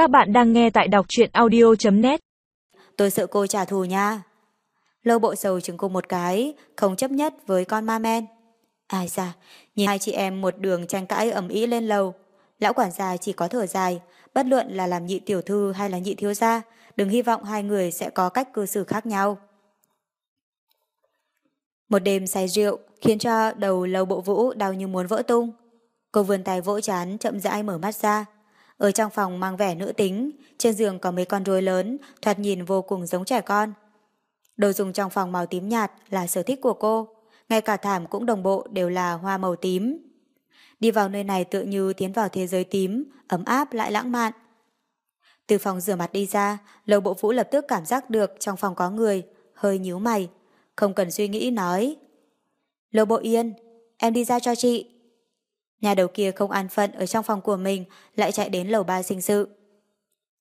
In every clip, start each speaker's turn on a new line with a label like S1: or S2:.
S1: Các bạn đang nghe tại đọc truyện audio.net
S2: Tôi sợ cô trả thù nha. Lâu bộ sầu chứng cô một cái, không chấp nhất với con ma men. Ai ra, nhìn hai chị em một đường tranh cãi ẩm ý lên lầu. Lão quản gia chỉ có thở dài, bất luận là làm nhị tiểu thư hay là nhị thiếu gia, đừng hy vọng hai người sẽ có cách cư xử khác nhau. Một đêm say rượu khiến cho đầu lâu bộ vũ đau như muốn vỡ tung. Cô vươn tay vỗ chán chậm rãi mở mắt ra. Ở trong phòng mang vẻ nữ tính, trên giường có mấy con rối lớn, thoạt nhìn vô cùng giống trẻ con. Đồ dùng trong phòng màu tím nhạt là sở thích của cô, ngay cả thảm cũng đồng bộ đều là hoa màu tím. Đi vào nơi này tựa như tiến vào thế giới tím, ấm áp lại lãng mạn. Từ phòng rửa mặt đi ra, lầu bộ vũ lập tức cảm giác được trong phòng có người, hơi nhíu mày, không cần suy nghĩ nói. Lầu bộ yên, em đi ra cho chị. Nhà đầu kia không an phận ở trong phòng của mình lại chạy đến lầu ba sinh sự.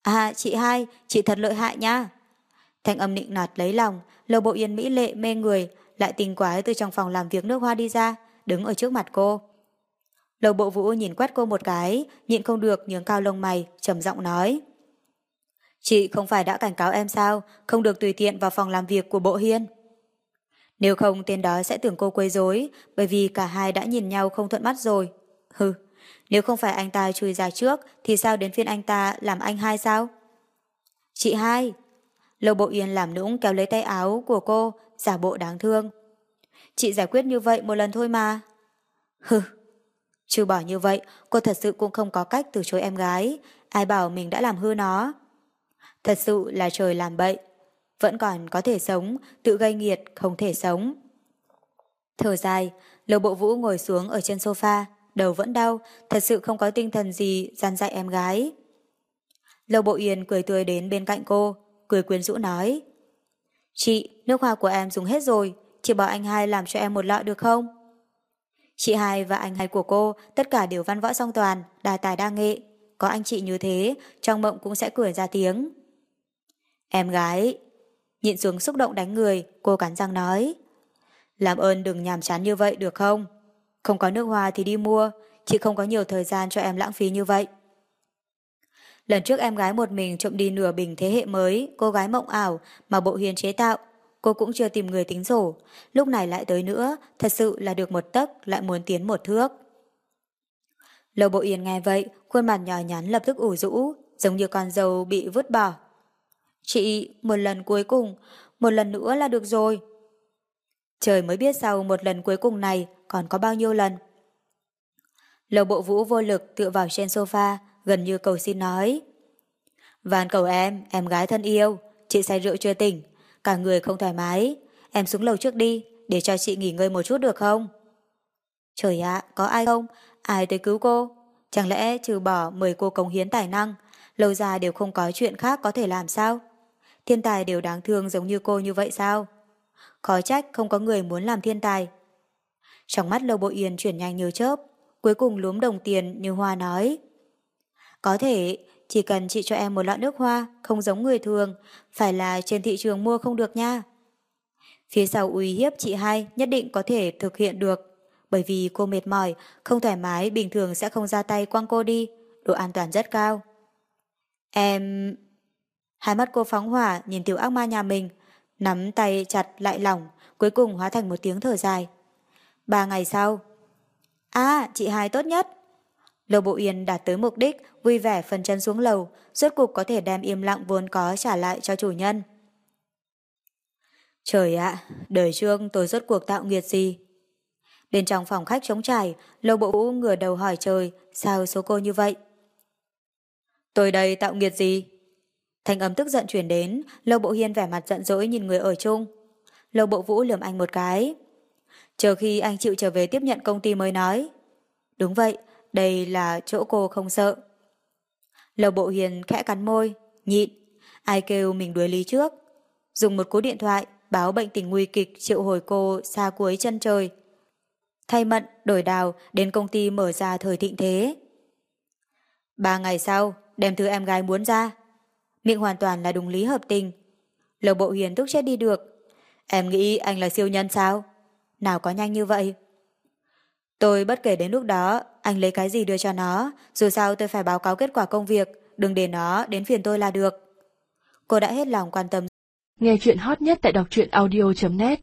S2: À chị hai, chị thật lợi hại nha. Thanh âm nịnh nọt lấy lòng, lầu bộ yên mỹ lệ mê người lại tình quái từ trong phòng làm việc nước hoa đi ra, đứng ở trước mặt cô. Lầu bộ vũ nhìn quét cô một cái, nhịn không được nhướng cao lông mày, trầm giọng nói. Chị không phải đã cảnh cáo em sao, không được tùy tiện vào phòng làm việc của bộ hiên. Nếu không tên đó sẽ tưởng cô quấy rối, bởi vì cả hai đã nhìn nhau không thuận mắt rồi. Hừ, nếu không phải anh ta chui ra trước thì sao đến phiên anh ta làm anh hai sao? Chị hai. Lâu Bộ Yên làm nũng kéo lấy tay áo của cô, giả bộ đáng thương. Chị giải quyết như vậy một lần thôi mà. Hừ. Trừ bỏ như vậy, cô thật sự cũng không có cách từ chối em gái. Ai bảo mình đã làm hư nó. Thật sự là trời làm bậy. Vẫn còn có thể sống, tự gây nghiệt, không thể sống. Thở dài, Lầu Bộ Vũ ngồi xuống ở trên sofa, đầu vẫn đau, thật sự không có tinh thần gì gian dạy em gái. Lâu Bộ Yên cười tươi đến bên cạnh cô, cười quyến rũ nói. Chị, nước hoa của em dùng hết rồi, chị bảo anh hai làm cho em một lọ được không? Chị hai và anh hai của cô tất cả đều văn võ song toàn, đa tài đa nghệ. Có anh chị như thế, trong mộng cũng sẽ cười ra tiếng. Em gái, nhịn xuống xúc động đánh người, cô cắn răng nói. Làm ơn đừng nhàm chán như vậy được không? Không có nước hoa thì đi mua, chị không có nhiều thời gian cho em lãng phí như vậy. Lần trước em gái một mình trộm đi nửa bình thế hệ mới, cô gái mộng ảo mà bộ hiền chế tạo. Cô cũng chưa tìm người tính sổ. Lúc này lại tới nữa, thật sự là được một tấc lại muốn tiến một thước. Lầu bộ yên nghe vậy, khuôn mặt nhỏ nhắn lập tức ủ rũ, giống như con dâu bị vứt bỏ. Chị, một lần cuối cùng, một lần nữa là được rồi. Trời mới biết sau một lần cuối cùng này còn có bao nhiêu lần. Lầu bộ vũ vô lực tựa vào trên sofa, gần như cầu xin nói. Van cầu em, em gái thân yêu, chị say rượu chưa tỉnh, cả người không thoải mái, em xuống lầu trước đi, để cho chị nghỉ ngơi một chút được không? Trời ạ, có ai không? Ai tới cứu cô? Chẳng lẽ trừ bỏ mời cô cống hiến tài năng, lâu dài đều không có chuyện khác có thể làm sao? Thiên tài đều đáng thương giống như cô như vậy sao? Khó trách không có người muốn làm thiên tài. Trong mắt Lâu Bộ Yên chuyển nhanh như chớp, cuối cùng lúm đồng tiền như Hoa nói. Có thể, chỉ cần chị cho em một lọ nước hoa, không giống người thường, phải là trên thị trường mua không được nha. Phía sau uy hiếp chị hai nhất định có thể thực hiện được, bởi vì cô mệt mỏi, không thoải mái bình thường sẽ không ra tay quăng cô đi, độ an toàn rất cao. Em... Hai mắt cô phóng hỏa nhìn tiểu ác ma nhà mình, nắm tay chặt lại lỏng, cuối cùng hóa thành một tiếng thở dài. Ba ngày sau. À, chị hai tốt nhất. Lầu Bộ Yên đạt tới mục đích, vui vẻ phần chân xuống lầu, rốt cục có thể đem im lặng vốn có trả lại cho chủ nhân. Trời ạ, đời trương tôi rốt cuộc tạo nghiệt gì? Bên trong phòng khách trống trải, Lầu Bộ Vũ ngửa đầu hỏi trời, sao số cô như vậy? Tôi đây tạo nghiệt gì? Thanh âm tức giận chuyển đến, lầu Bộ Hiên vẻ mặt giận dỗi nhìn người ở chung. lầu Bộ Vũ lườm anh một cái. Chờ khi anh chịu trở về tiếp nhận công ty mới nói. Đúng vậy, đây là chỗ cô không sợ. Lầu Bộ Hiền khẽ cắn môi, nhịn. Ai kêu mình đuối lý trước. Dùng một cú điện thoại, báo bệnh tình nguy kịch triệu hồi cô xa cuối chân trời. Thay mận, đổi đào, đến công ty mở ra thời thịnh thế. Ba ngày sau, đem thứ em gái muốn ra. Miệng hoàn toàn là đúng lý hợp tình. Lầu Bộ Hiền thúc chết đi được. Em nghĩ anh là siêu nhân sao? Nào có nhanh như vậy. Tôi bất kể đến lúc đó, anh lấy cái gì đưa cho nó, dù sao tôi phải báo cáo kết quả công việc, đừng để nó đến phiền tôi là được. Cô đã hết lòng quan tâm.
S1: Nghe chuyện hot nhất tại đọc truyện audio.net